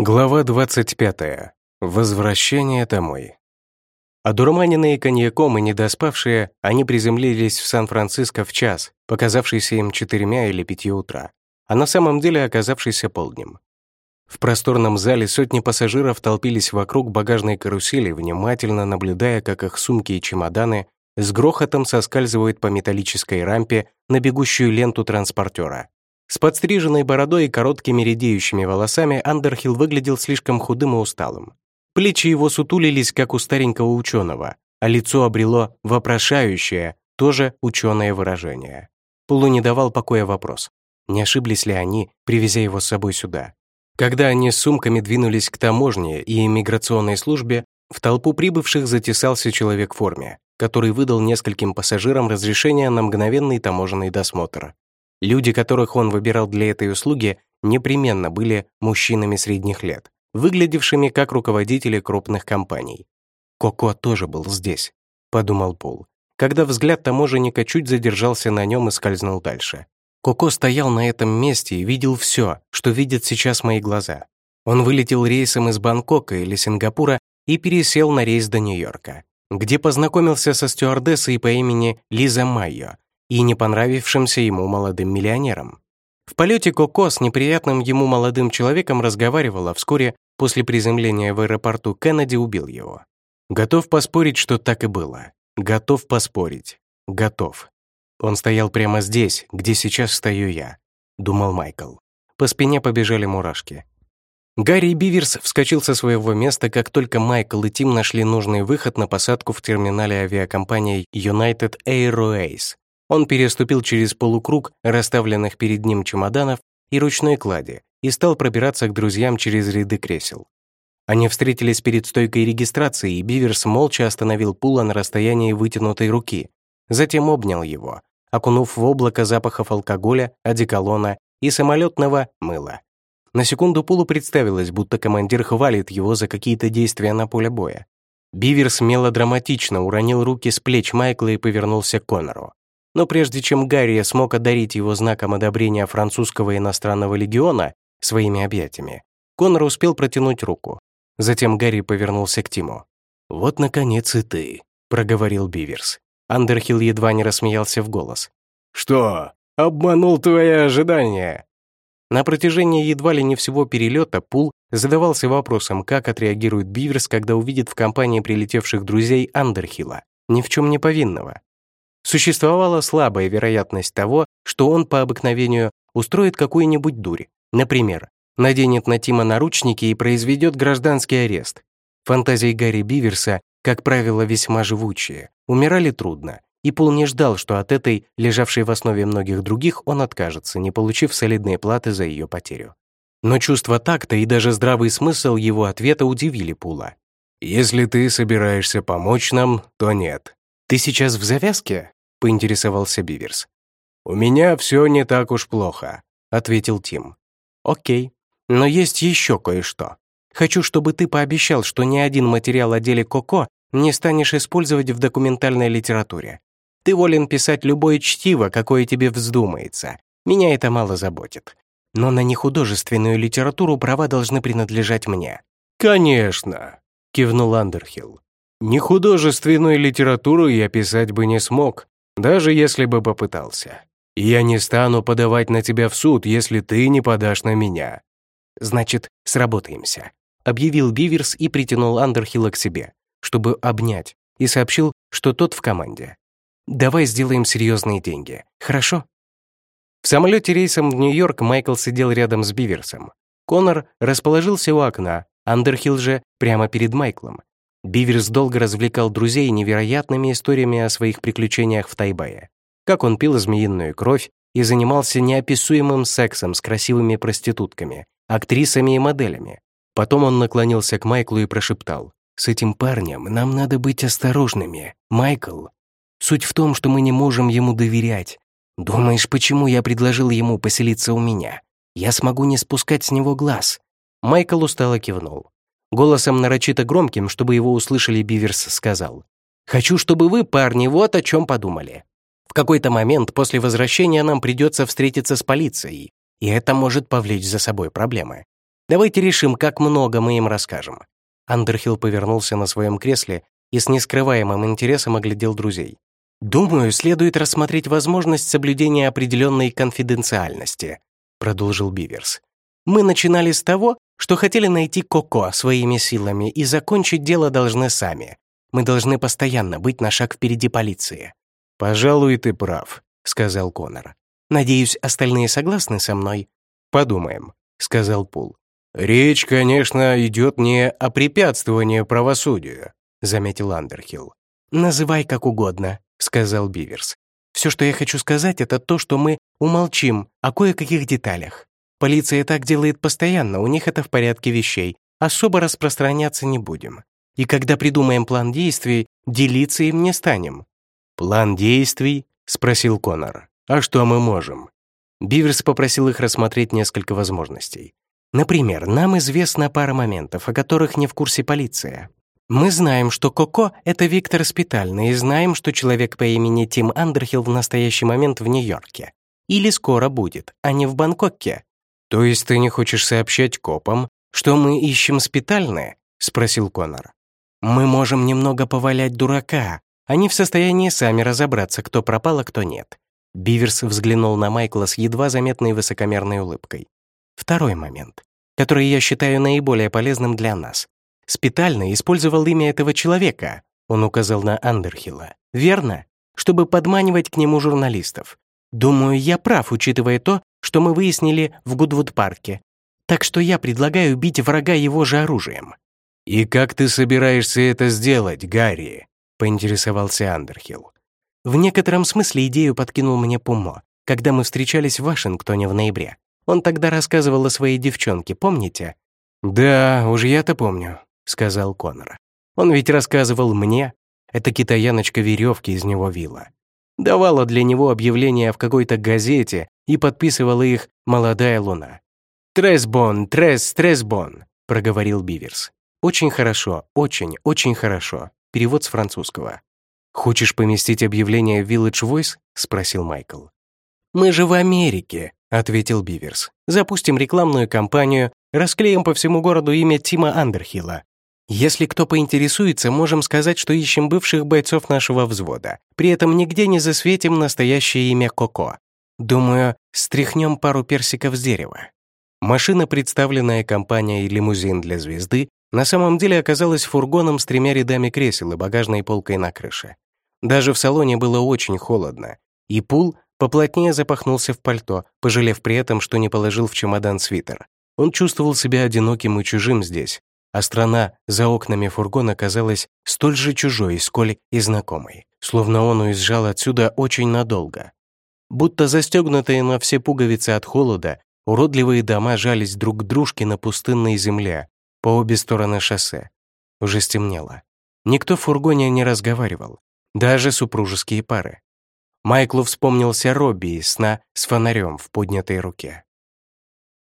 Глава 25. Возвращение домой. Одурманенные коньяком и недоспавшие, они приземлились в Сан-Франциско в час, показавшийся им четырьмя или пяти утра, а на самом деле оказавшийся полднем. В просторном зале сотни пассажиров толпились вокруг багажной карусели, внимательно наблюдая, как их сумки и чемоданы с грохотом соскальзывают по металлической рампе на бегущую ленту транспортера. С подстриженной бородой и короткими редеющими волосами Андерхилл выглядел слишком худым и усталым. Плечи его сутулились, как у старенького ученого, а лицо обрело вопрошающее, тоже ученое выражение. Пулу не давал покоя вопрос, не ошиблись ли они, привезя его с собой сюда. Когда они с сумками двинулись к таможне и иммиграционной службе, в толпу прибывших затесался человек в форме, который выдал нескольким пассажирам разрешение на мгновенный таможенный досмотр. Люди, которых он выбирал для этой услуги, непременно были мужчинами средних лет, выглядевшими как руководители крупных компаний. «Коко тоже был здесь», — подумал Пол, когда взгляд таможенника чуть задержался на нем и скользнул дальше. Коко стоял на этом месте и видел все, что видят сейчас мои глаза. Он вылетел рейсом из Бангкока или Сингапура и пересел на рейс до Нью-Йорка, где познакомился со стюардессой по имени Лиза Майо, и не понравившимся ему молодым миллионером. В полете Коко с неприятным ему молодым человеком разговаривала вскоре после приземления в аэропорту Кеннеди убил его. Готов поспорить, что так и было. Готов поспорить. Готов. Он стоял прямо здесь, где сейчас стою я, думал Майкл. По спине побежали мурашки. Гарри Биверс вскочил со своего места, как только Майкл и Тим нашли нужный выход на посадку в терминале авиакомпании United Airways он переступил через полукруг расставленных перед ним чемоданов и ручной клади и стал пробираться к друзьям через ряды кресел. Они встретились перед стойкой регистрации, и Биверс молча остановил Пула на расстоянии вытянутой руки, затем обнял его, окунув в облако запахов алкоголя, одеколона и самолетного мыла. На секунду Пулу представилось, будто командир хвалит его за какие-то действия на поле боя. Биверс мелодраматично уронил руки с плеч Майкла и повернулся к Коннору. Но прежде чем Гарри смог одарить его знаком одобрения французского иностранного легиона своими объятиями, Конор успел протянуть руку. Затем Гарри повернулся к Тиму. «Вот, наконец, и ты», — проговорил Биверс. Андерхилл едва не рассмеялся в голос. «Что? Обманул твои ожидания?» На протяжении едва ли не всего перелета Пул задавался вопросом, как отреагирует Биверс, когда увидит в компании прилетевших друзей Андерхилла, ни в чем не повинного. Существовала слабая вероятность того, что он по обыкновению устроит какую-нибудь дурь. Например, наденет на Тима наручники и произведет гражданский арест. Фантазии Гарри Биверса, как правило, весьма живучие, умирали трудно, и Пол не ждал, что от этой, лежавшей в основе многих других, он откажется, не получив солидные платы за ее потерю. Но чувство такта и даже здравый смысл его ответа удивили Пула. «Если ты собираешься помочь нам, то нет», «Ты сейчас в завязке?» — поинтересовался Биверс. «У меня все не так уж плохо», — ответил Тим. «Окей, но есть еще кое-что. Хочу, чтобы ты пообещал, что ни один материал о деле Коко не станешь использовать в документальной литературе. Ты волен писать любое чтиво, какое тебе вздумается. Меня это мало заботит. Но на нехудожественную литературу права должны принадлежать мне». «Конечно», — кивнул Андерхилл. Нехудожественную литературу я писать бы не смог, даже если бы попытался. Я не стану подавать на тебя в суд, если ты не подашь на меня. Значит, сработаемся, объявил Биверс и притянул Андерхилла к себе, чтобы обнять, и сообщил, что тот в команде. Давай сделаем серьезные деньги, хорошо? В самолете рейсом в Нью-Йорк Майкл сидел рядом с Биверсом. Конор расположился у окна, Андерхилл же прямо перед Майклом, Биверс долго развлекал друзей невероятными историями о своих приключениях в Тайбэе. Как он пил змеиную кровь и занимался неописуемым сексом с красивыми проститутками, актрисами и моделями. Потом он наклонился к Майклу и прошептал. «С этим парнем нам надо быть осторожными, Майкл. Суть в том, что мы не можем ему доверять. Думаешь, почему я предложил ему поселиться у меня? Я смогу не спускать с него глаз». Майкл устало кивнул. Голосом нарочито громким, чтобы его услышали, Биверс сказал. «Хочу, чтобы вы, парни, вот о чем подумали. В какой-то момент после возвращения нам придется встретиться с полицией, и это может повлечь за собой проблемы. Давайте решим, как много мы им расскажем». Андерхилл повернулся на своем кресле и с нескрываемым интересом оглядел друзей. «Думаю, следует рассмотреть возможность соблюдения определенной конфиденциальности», продолжил Биверс. «Мы начинали с того, что хотели найти Коко своими силами и закончить дело должны сами. Мы должны постоянно быть на шаг впереди полиции». «Пожалуй, ты прав», — сказал Конор. «Надеюсь, остальные согласны со мной?» «Подумаем», — сказал Пул. «Речь, конечно, идет не о препятствовании правосудию», — заметил Андерхилл. «Называй как угодно», — сказал Биверс. «Все, что я хочу сказать, это то, что мы умолчим о кое-каких деталях. Полиция так делает постоянно, у них это в порядке вещей. Особо распространяться не будем. И когда придумаем план действий, делиться им не станем». «План действий?» — спросил Конор. «А что мы можем?» Биверс попросил их рассмотреть несколько возможностей. Например, нам известна пара моментов, о которых не в курсе полиция. Мы знаем, что Коко — это Виктор Спитальный, и знаем, что человек по имени Тим Андерхилл в настоящий момент в Нью-Йорке. Или скоро будет, а не в Бангкоке. «То есть ты не хочешь сообщать копам, что мы ищем Спитальное?» — спросил Конор. «Мы можем немного повалять дурака. Они в состоянии сами разобраться, кто пропал, а кто нет». Биверс взглянул на Майкла с едва заметной высокомерной улыбкой. «Второй момент, который я считаю наиболее полезным для нас. Спитальный использовал имя этого человека, он указал на Андерхилла, верно? Чтобы подманивать к нему журналистов. Думаю, я прав, учитывая то, что мы выяснили в Гудвуд-парке. Так что я предлагаю убить врага его же оружием». «И как ты собираешься это сделать, Гарри?» — поинтересовался Андерхилл. В некотором смысле идею подкинул мне Пумо, когда мы встречались в Вашингтоне в ноябре. Он тогда рассказывал о своей девчонке, помните? «Да, уж я-то помню», — сказал Коннор. «Он ведь рассказывал мне. Эта китаяночка веревки из него вила. Давала для него объявления в какой-то газете и подписывала их «Молодая луна». «Тресбон, трес, тресбон», — проговорил Биверс. «Очень хорошо, очень, очень хорошо». Перевод с французского. «Хочешь поместить объявление в Village Voice?» — спросил Майкл. «Мы же в Америке», — ответил Биверс. «Запустим рекламную кампанию, расклеим по всему городу имя Тима Андерхилла. Если кто поинтересуется, можем сказать, что ищем бывших бойцов нашего взвода. При этом нигде не засветим настоящее имя Коко. Думаю, стряхнем пару персиков с дерева». Машина, представленная компанией «Лимузин для звезды», на самом деле оказалась фургоном с тремя рядами кресел и багажной полкой на крыше. Даже в салоне было очень холодно, и Пул поплотнее запахнулся в пальто, пожалев при этом, что не положил в чемодан свитер. Он чувствовал себя одиноким и чужим здесь, а страна за окнами фургона казалась столь же чужой, сколь и знакомой, словно он уезжал отсюда очень надолго. Будто застегнутые на все пуговицы от холода, уродливые дома жались друг к дружке на пустынной земле по обе стороны шоссе. Уже стемнело. Никто в фургоне не разговаривал, даже супружеские пары. Майклу вспомнился Робби из сна с фонарем в поднятой руке.